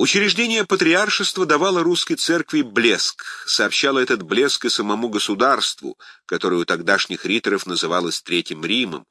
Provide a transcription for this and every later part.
Учреждение патриаршества давало русской церкви блеск, сообщало этот блеск и самому государству, которое у тогдашних риторов называлось Третьим Римом,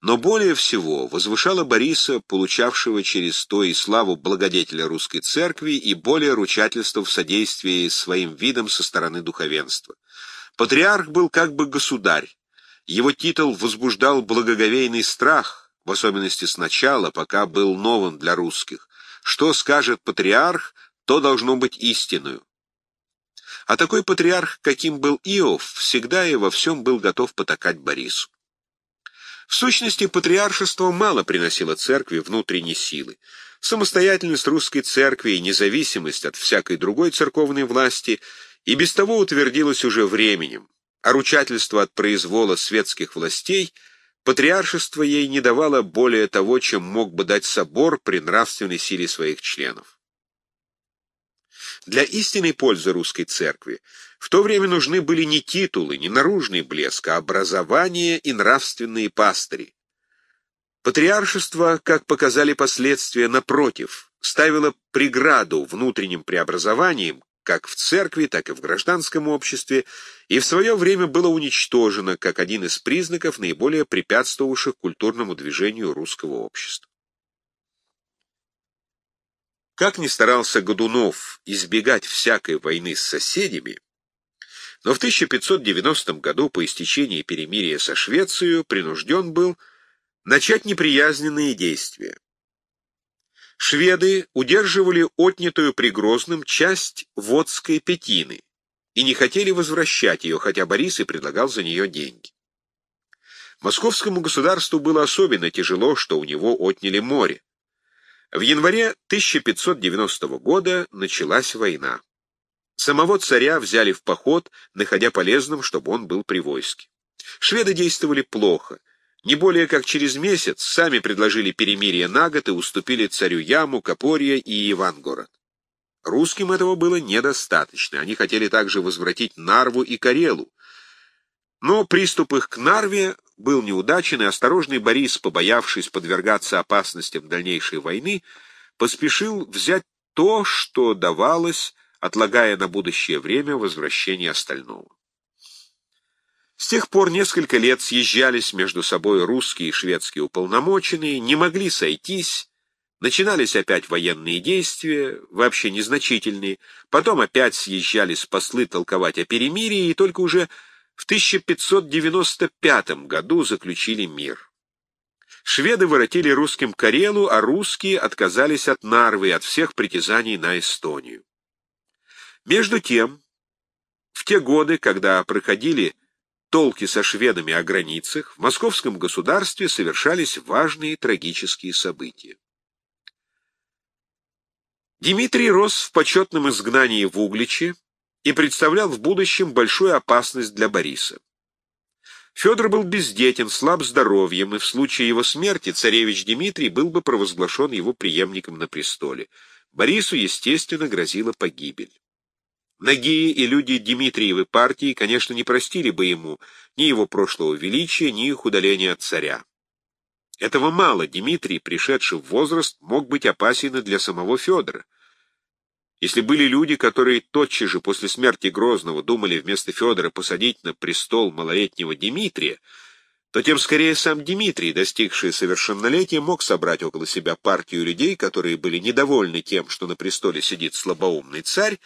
но более всего возвышало Бориса, получавшего через то и славу благодетеля русской церкви, и более ручательства в содействии своим видом со стороны духовенства. Патриарх был как бы государь. Его титул возбуждал благоговейный страх, в особенности сначала, пока был новым для русских. Что скажет патриарх, то должно быть истинную. А такой патриарх, каким был Иов, всегда и во всем был готов потакать Борису. В сущности, патриаршество мало приносило церкви внутренней силы. Самостоятельность русской церкви и независимость от всякой другой церковной власти и без того утвердилась уже временем, а ручательство от произвола светских властей – Патриаршество ей не давало более того, чем мог бы дать собор при нравственной силе своих членов. Для истинной пользы русской церкви в то время нужны были не титулы, не наружный блеск, а образование и нравственные пастыри. Патриаршество, как показали последствия, напротив, ставило преграду внутренним преобразованиям, как в церкви, так и в гражданском обществе, и в свое время было уничтожено как один из признаков, наиболее препятствовавших культурному движению русского общества. Как ни старался Годунов избегать всякой войны с соседями, но в 1590 году по истечении перемирия со Швецией принужден был начать неприязненные действия. Шведы удерживали отнятую при Грозном часть Водской Петины и не хотели возвращать ее, хотя Борис и предлагал за нее деньги. Московскому государству было особенно тяжело, что у него отняли море. В январе 1590 года началась война. Самого царя взяли в поход, находя полезным, чтобы он был при войске. Шведы действовали плохо — не более как через месяц сами предложили перемирие на год и уступили царю Яму, Копорье и Ивангород. Русским этого было недостаточно. Они хотели также возвратить Нарву и Карелу. Но приступ их к Нарве был неудачен, и осторожный Борис, побоявшись подвергаться опасностям дальнейшей войны, поспешил взять то, что давалось, отлагая на будущее время возвращение остального. С тех пор несколько лет съезжались между собой русские и шведские уполномоченные, не могли сойтись, начинались опять военные действия, вообще незначительные, потом опять съезжались послы толковать о перемирии, и только уже в 1595 году заключили мир. Шведы воротили русским Карелу, а русские отказались от Нарвы, от всех притязаний на Эстонию. Между тем, в те годы, когда проходили толки со шведами о границах, в московском государстве совершались важные трагические события. Дмитрий рос в почетном изгнании в Угличе и представлял в будущем большую опасность для Бориса. Федор был бездетен, слаб здоровьем, и в случае его смерти царевич Дмитрий был бы провозглашен его преемником на престоле. Борису, естественно, грозила погибель. Ноги и люди Дмитриевой партии, конечно, не простили бы ему ни его прошлого величия, ни их удаления от царя. Этого мало, Дмитрий, пришедший в возраст, мог быть опасен и для самого Федора. Если были люди, которые тотчас же после смерти Грозного думали вместо Федора посадить на престол малолетнего Дмитрия, то тем скорее сам Дмитрий, достигший совершеннолетия, мог собрать около себя партию людей, которые были недовольны тем, что на престоле сидит слабоумный царь,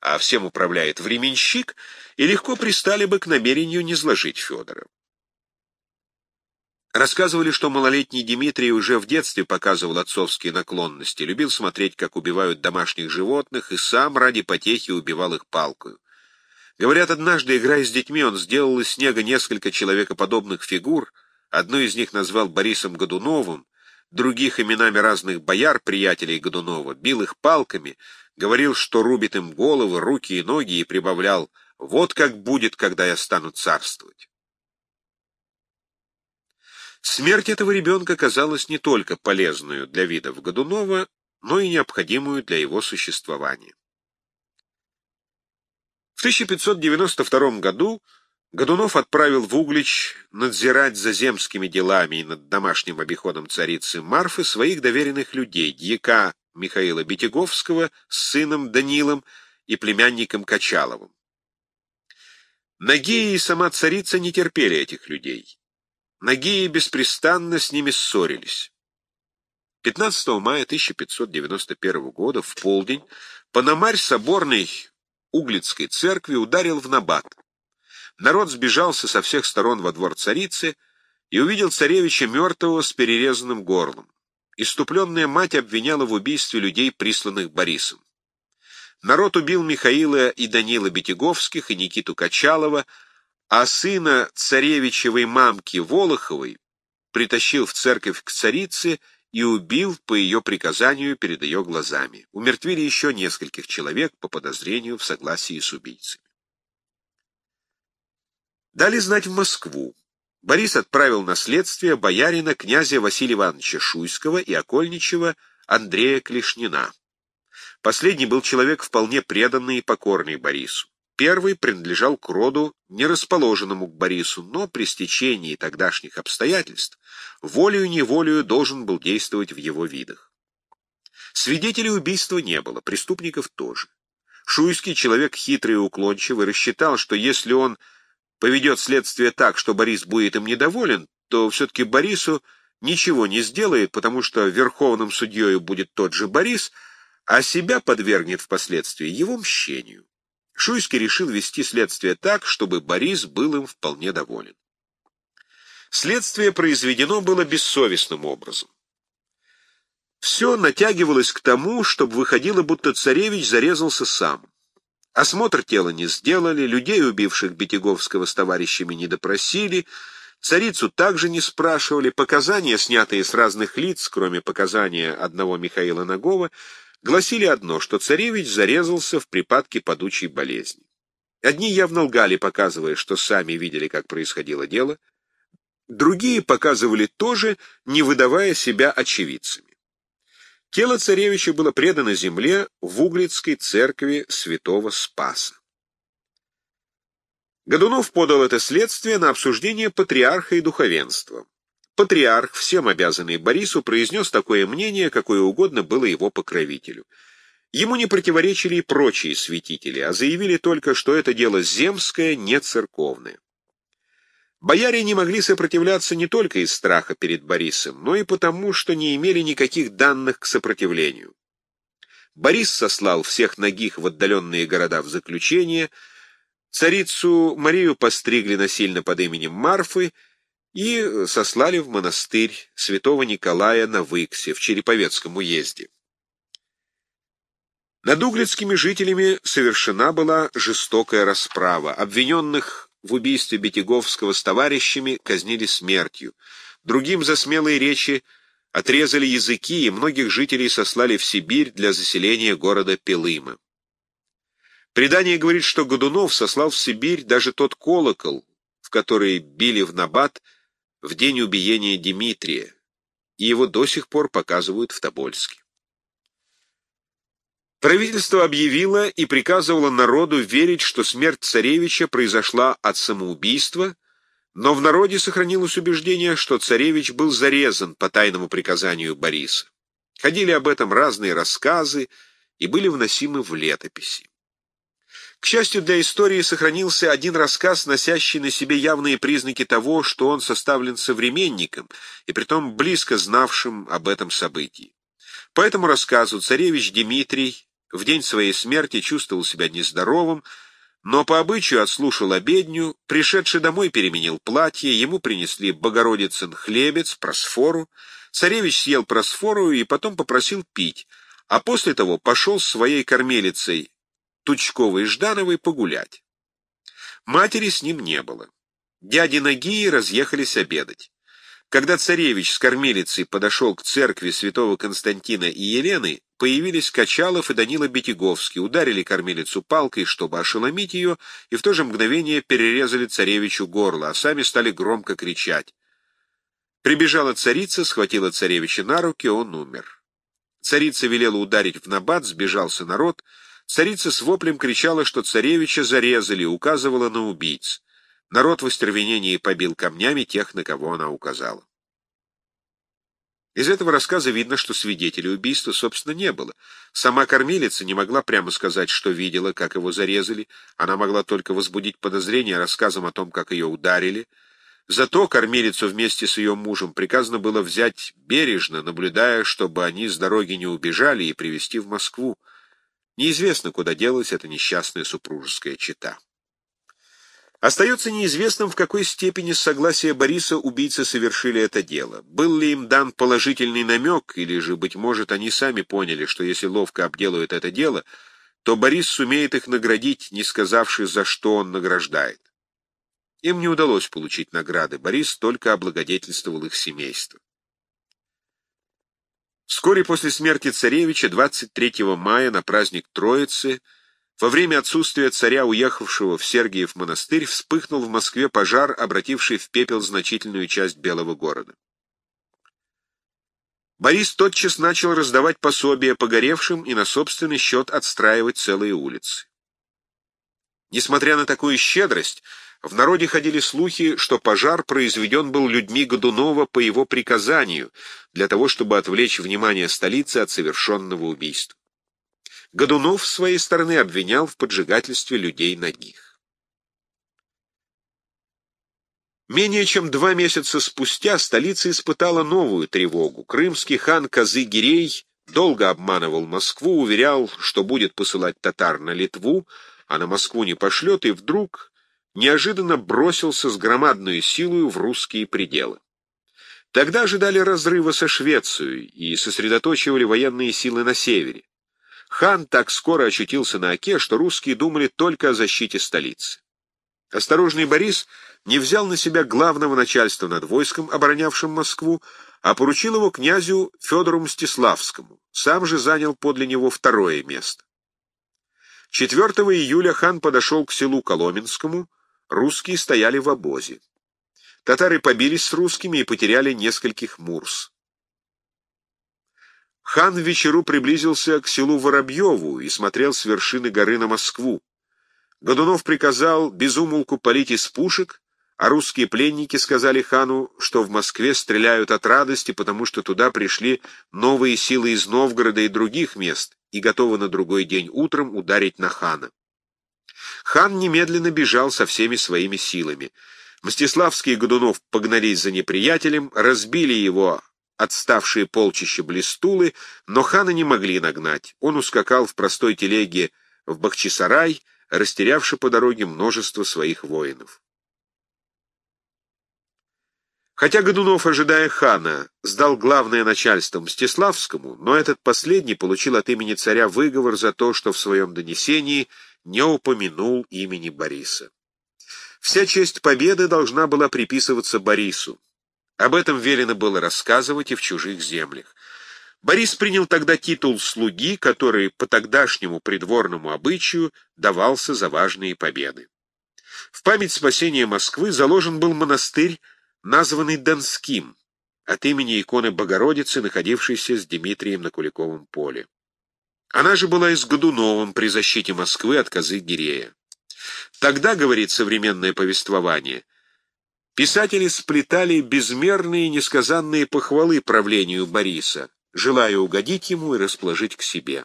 а всем управляет временщик, и легко пристали бы к намерению не сложить Федора. Рассказывали, что малолетний Дмитрий уже в детстве показывал отцовские наклонности, любил смотреть, как убивают домашних животных, и сам ради потехи убивал их палкою. Говорят, однажды, играя с детьми, он сделал из снега несколько человекоподобных фигур, одну из них назвал Борисом Годуновым, других именами разных бояр, приятелей Годунова, бил их палками, говорил, что рубит им головы, руки и ноги, и прибавлял «Вот как будет, когда я стану царствовать». Смерть этого ребенка казалась не только полезную для видов Годунова, но и необходимую для его существования. В 1592 году Годунов отправил в Углич надзирать за земскими делами и над домашним обиходом царицы Марфы своих доверенных людей, дьяка Михаила Бетяговского с сыном Данилом и племянником Качаловым. Нагия и сама царица не терпели этих людей. Нагии беспрестанно с ними ссорились. 15 мая 1591 года в полдень Пономарь соборной Углицкой церкви ударил в набат. Народ сбежался со всех сторон во двор царицы и увидел царевича мертвого с перерезанным горлом. Иступленная мать обвиняла в убийстве людей, присланных Борисом. Народ убил Михаила и Данила Бетяговских и Никиту Качалова, а сына царевичевой мамки Волоховой притащил в церковь к царице и убил по ее приказанию перед ее глазами. Умертвили еще нескольких человек по подозрению в согласии с убийцами. Дали знать в Москву. Борис отправил на следствие боярина князя Василия Ивановича Шуйского и окольничего Андрея Клешнина. Последний был человек вполне преданный и покорный Борису. Первый принадлежал к роду, не расположенному к Борису, но при стечении тогдашних обстоятельств волею-неволею должен был действовать в его видах. Свидетелей убийства не было, преступников тоже. Шуйский человек хитрый и уклончивый рассчитал, что если он поведет следствие так, что Борис будет им недоволен, то все-таки Борису ничего не сделает, потому что верховным судьей будет тот же Борис, а себя подвергнет впоследствии его мщению. Шуйский решил вести следствие так, чтобы Борис был им вполне доволен. Следствие произведено было бессовестным образом. Все натягивалось к тому, чтобы выходило, будто царевич зарезался сам. Осмотр тела не сделали, людей, убивших Бетяговского с товарищами, не допросили, царицу также не спрашивали, показания, снятые с разных лиц, кроме показания одного Михаила Нагова, гласили одно, что царевич зарезался в припадке падучей болезни. Одни явно лгали, показывая, что сами видели, как происходило дело, другие показывали тоже, не выдавая себя очевидцами. Тело царевича было предано земле в Углицкой церкви святого Спаса. Годунов подал это следствие на обсуждение патриарха и духовенства. Патриарх, всем обязанный Борису, произнес такое мнение, какое угодно было его покровителю. Ему не противоречили и прочие святители, а заявили только, что это дело земское, не церковное. Бояре не могли сопротивляться не только из страха перед Борисом, но и потому, что не имели никаких данных к сопротивлению. Борис сослал всех ногих в отдаленные города в заключение, царицу Марию постригли насильно под именем Марфы и сослали в монастырь святого Николая на Выксе в Череповецком уезде. Над углицкими жителями совершена была жестокая расправа. Обвиненных в убийстве Бетяговского с товарищами казнили смертью. Другим за смелые речи отрезали языки, и многих жителей сослали в Сибирь для заселения города Пелыма. Предание говорит, что Годунов сослал в Сибирь даже тот колокол, в который били в набат в день убиения Дмитрия, и его до сих пор показывают в Тобольске. Правительство объявило и приказывало народу верить, что смерть царевича произошла от самоубийства, но в народе сохранилось убеждение, что царевич был зарезан по тайному приказанию Бориса. Ходили об этом разные рассказы и были вносимы в летописи. К счастью для истории сохранился один рассказ, носящий на себе явные признаки того, что он составлен современником и притом близко знавшим об этом событии. По этому рассказу царевич Дмитрий в день своей смерти чувствовал себя нездоровым, но по обычаю отслушал обедню, пришедший домой переменил платье, ему принесли Богородицын хлебец, просфору, царевич съел просфору и потом попросил пить, а после того пошел с своей кормилицей Тучковой и Ждановой погулять. Матери с ним не было. Дяди Нагии разъехались обедать. Когда царевич с кормилицей подошел к церкви святого Константина и Елены, появились Качалов и Данила Бетяговский, ударили кормилицу палкой, чтобы ошеломить ее, и в то же мгновение перерезали царевичу горло, а сами стали громко кричать. Прибежала царица, схватила царевича на руки, он умер. Царица велела ударить в набат, сбежался народ. Царица с воплем кричала, что царевича зарезали, указывала на убийц. Народ в остервенении побил камнями тех, на кого она указала. Из этого рассказа видно, что свидетелей убийства, собственно, не было. Сама кормилица не могла прямо сказать, что видела, как его зарезали. Она могла только возбудить подозрение рассказом о том, как ее ударили. Зато кормилицу вместе с ее мужем приказано было взять бережно, наблюдая, чтобы они с дороги не убежали, и привезти в Москву. Неизвестно, куда делась эта несчастная супружеская чета. Остается неизвестным, в какой степени с согласия Бориса убийцы совершили это дело. Был ли им дан положительный намек, или же, быть может, они сами поняли, что если ловко обделают это дело, то Борис сумеет их наградить, не сказавши, за что он награждает. Им не удалось получить награды, Борис только облагодетельствовал их семейство. Вскоре после смерти царевича, 23 мая, на праздник Троицы, во время отсутствия царя, уехавшего в Сергиев монастырь, вспыхнул в Москве пожар, обративший в пепел значительную часть Белого города. Борис тотчас начал раздавать пособия погоревшим и на собственный счет отстраивать целые улицы. Несмотря на такую щедрость, в народе ходили слухи, что пожар произведен был людьми Годунова по его приказанию, для того, чтобы отвлечь внимание столицы от совершенного убийства. Годунов, с своей стороны, обвинял в поджигательстве людей ногих. Менее чем два месяца спустя столица испытала новую тревогу. Крымский хан Казы-Гирей долго обманывал Москву, уверял, что будет посылать татар на Литву, а на Москву не пошлет, и вдруг неожиданно бросился с громадной силой в русские пределы. Тогда ожидали разрыва со Швецией и сосредоточивали военные силы на севере. Хан так скоро очутился на Оке, что русские думали только о защите столицы. Осторожный Борис не взял на себя главного начальства над войском, оборонявшим Москву, а поручил его князю Федору Мстиславскому, сам же занял подле него второе место. 4 июля хан подошел к селу Коломенскому, русские стояли в обозе. Татары побились с русскими и потеряли нескольких мурс. Хан в вечеру приблизился к селу Воробьеву и смотрел с вершины горы на Москву. Годунов приказал безумолку палить из пушек, а русские пленники сказали хану, что в Москве стреляют от радости, потому что туда пришли новые силы из Новгорода и других мест и готовы на другой день утром ударить на хана. Хан немедленно бежал со всеми своими силами. Мстиславский и Годунов погнались за неприятелем, разбили его отставшие полчища блистулы, но хана не могли нагнать. Он ускакал в простой телеге в Бахчисарай, растерявший по дороге множество своих воинов. Хотя Годунов, ожидая хана, сдал главное начальство Мстиславскому, но этот последний получил от имени царя выговор за то, что в своем донесении не упомянул имени Бориса. Вся честь победы должна была приписываться Борису. Об этом велено было рассказывать и в чужих землях. Борис принял тогда титул слуги, который по тогдашнему придворному обычаю давался за важные победы. В память спасения Москвы заложен был монастырь, названный Донским, от имени иконы Богородицы, находившейся с Дмитрием на Куликовом поле. Она же была и с Годуновым при защите Москвы от козы Гирея. Тогда, говорит современное повествование, — Писатели сплетали безмерные несказанные похвалы правлению Бориса, желая угодить ему и расположить к себе.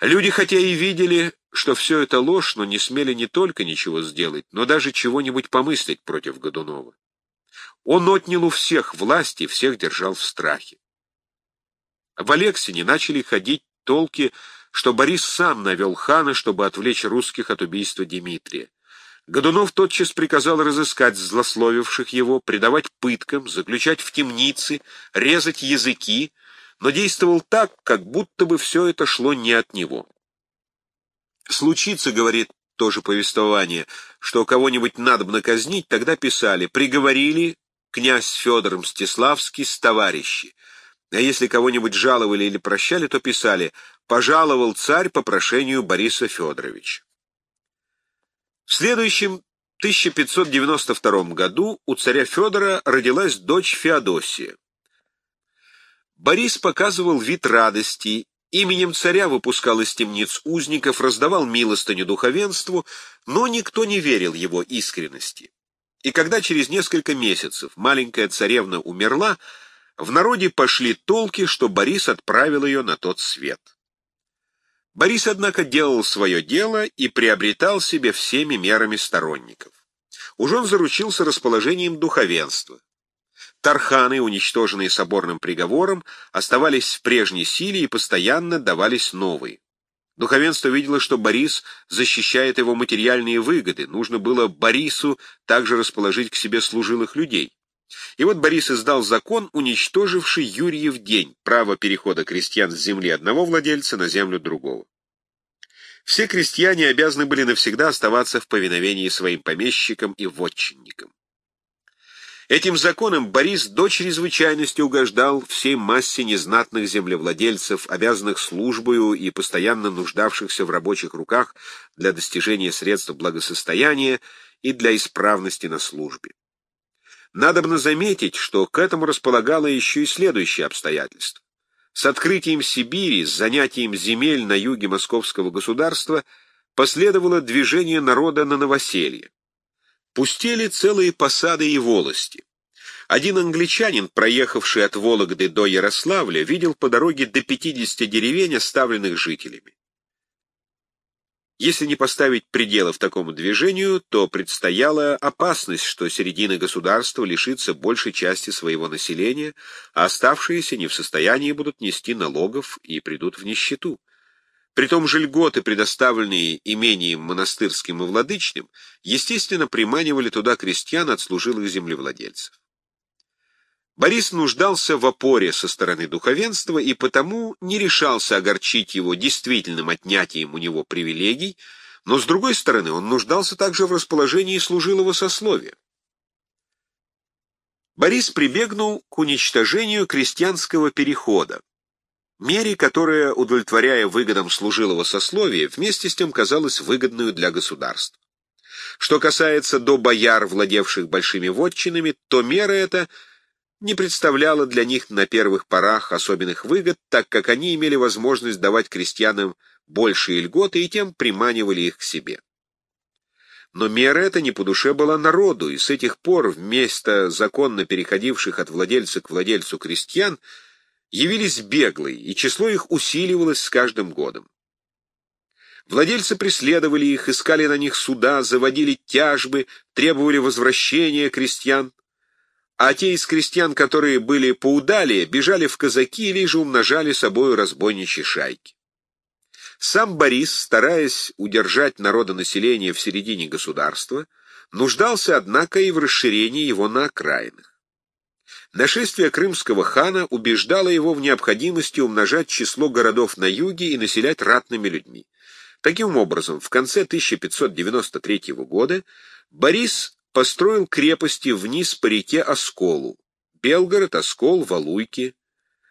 Люди хотя и видели, что все это ложь, но не смели не только ничего сделать, но даже чего-нибудь помыслить против Годунова. Он отнял у всех власть и всех держал в страхе. В Алексине начали ходить толки, что Борис сам навел хана, чтобы отвлечь русских от убийства Дмитрия. Годунов тотчас приказал разыскать злословивших его, предавать пыткам, заключать в темницы, резать языки, но действовал так, как будто бы все это шло не от него. «Случится, — говорит тоже повествование, — что кого-нибудь надобно казнить, тогда писали, приговорили князь Федор Мстиславский с товарищи, а если кого-нибудь жаловали или прощали, то писали «пожаловал царь по прошению Бориса Федоровича». В следующем 1592 году у царя Федора родилась дочь Феодосия. Борис показывал вид радости, именем царя выпускал из темниц узников, раздавал милостыню духовенству, но никто не верил его искренности. И когда через несколько месяцев маленькая царевна умерла, В народе пошли толки, что Борис отправил ее на тот свет. Борис, однако, делал свое дело и приобретал себе всеми мерами сторонников. Уж он заручился расположением духовенства. Тарханы, уничтоженные соборным приговором, оставались в прежней силе и постоянно давались новые. Духовенство видело, что Борис защищает его материальные выгоды, нужно было Борису также расположить к себе служилых людей. И вот Борис издал закон, уничтоживший Юрьев день, право перехода крестьян с земли одного владельца на землю другого. Все крестьяне обязаны были навсегда оставаться в повиновении своим помещикам и вотчинникам. Этим законом Борис до чрезвычайности угождал всей массе незнатных землевладельцев, обязанных службою и постоянно нуждавшихся в рабочих руках для достижения средств благосостояния и для исправности на службе. Надобно заметить, что к этому располагало еще и следующее обстоятельство. С открытием Сибири, с занятием земель на юге московского государства последовало движение народа на новоселье. Пустели целые посады и волости. Один англичанин, проехавший от Вологды до Ярославля, видел по дороге до 50 деревень, оставленных жителями. Если не поставить пределов такому движению, то предстояла опасность, что середина государства лишится большей части своего населения, а оставшиеся не в состоянии будут нести налогов и придут в нищету. Притом же льготы, предоставленные имением монастырским и владычным, естественно, приманивали туда крестьян от служилых землевладельцев. Борис нуждался в опоре со стороны духовенства и потому не решался огорчить его действительным отнятием у него привилегий, но, с другой стороны, он нуждался также в расположении служилого сословия. Борис прибегнул к уничтожению крестьянского перехода, мере, которая, удовлетворяя выгодам служилого сословия, вместе с тем казалась выгодную для государства. Что касается до бояр, владевших большими вотчинами, то мера эта не представляла для них на первых порах особенных выгод, так как они имели возможность давать крестьянам большие льготы и тем приманивали их к себе. Но мера эта не по душе была народу, и с этих пор вместо законно переходивших от владельца к владельцу крестьян явились беглые, и число их усиливалось с каждым годом. Владельцы преследовали их, искали на них суда, заводили тяжбы, требовали возвращения крестьян, а те из крестьян, которые были поудалее, бежали в казаки или же умножали собою разбойничьи шайки. Сам Борис, стараясь удержать народонаселение в середине государства, нуждался, однако, и в расширении его на окраинах. Нашествие крымского хана убеждало его в необходимости умножать число городов на юге и населять ратными людьми. Таким образом, в конце 1593 года Борис построил крепости вниз по реке Осколу, Белгород, Оскол, Валуйки.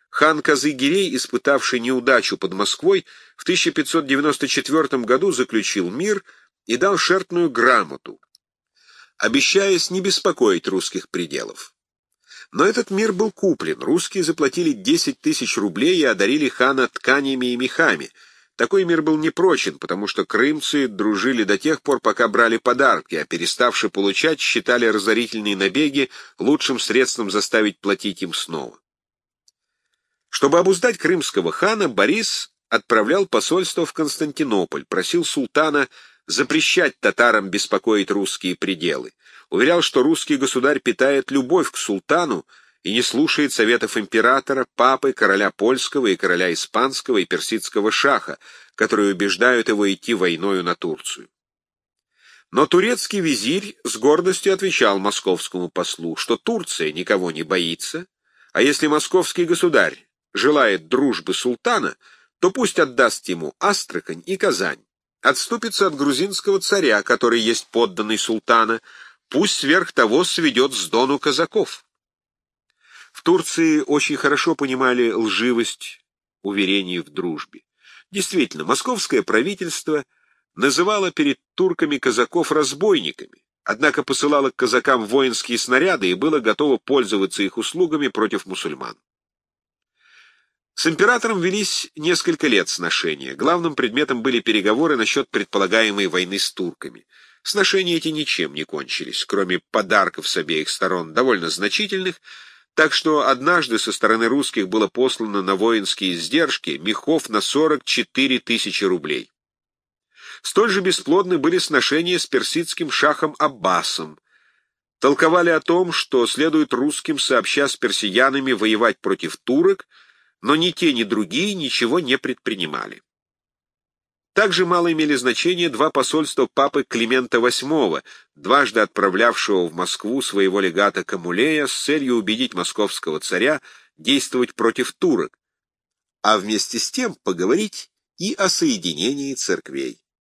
Хан Казыгирей, испытавший неудачу под Москвой, в 1594 году заключил мир и дал шертную грамоту, обещаясь не беспокоить русских пределов. Но этот мир был куплен, русские заплатили 10 тысяч рублей и одарили хана тканями и мехами. Такой мир был непрочен, потому что крымцы дружили до тех пор, пока брали подарки, а переставши получать, считали разорительные набеги лучшим средством заставить платить им снова. Чтобы обуздать крымского хана, Борис отправлял посольство в Константинополь, просил султана запрещать татарам беспокоить русские пределы уверял, что русский государь питает любовь к султану и не слушает советов императора, папы, короля польского и короля испанского и персидского шаха, которые убеждают его идти войною на Турцию. Но турецкий визирь с гордостью отвечал московскому послу, что Турция никого не боится, а если московский государь желает дружбы султана, то пусть отдаст ему Астрахань и Казань, отступится от грузинского царя, который есть подданный султана, Пусть сверх того сведет с дону казаков. В Турции очень хорошо понимали лживость уверений в дружбе. Действительно, московское правительство называло перед турками казаков разбойниками, однако посылало к казакам воинские снаряды и было готово пользоваться их услугами против мусульман. С императором велись несколько лет сношения. Главным предметом были переговоры насчет предполагаемой войны с турками — Сношения эти ничем не кончились, кроме подарков с обеих сторон, довольно значительных, Так что однажды со стороны русских было послано на воинские издержки мехов на 44 тысячи рублей. Столь же бесплодны были сношения с персидским шахом Аббасом. Толковали о том, что следует русским сообща с персиянами воевать против турок, но ни те, ни другие ничего не предпринимали. Также мало имели значение два посольства папы Климента VIII, дважды отправлявшего в Москву своего легата Камулея с целью убедить московского царя действовать против турок, а вместе с тем поговорить и о соединении церквей.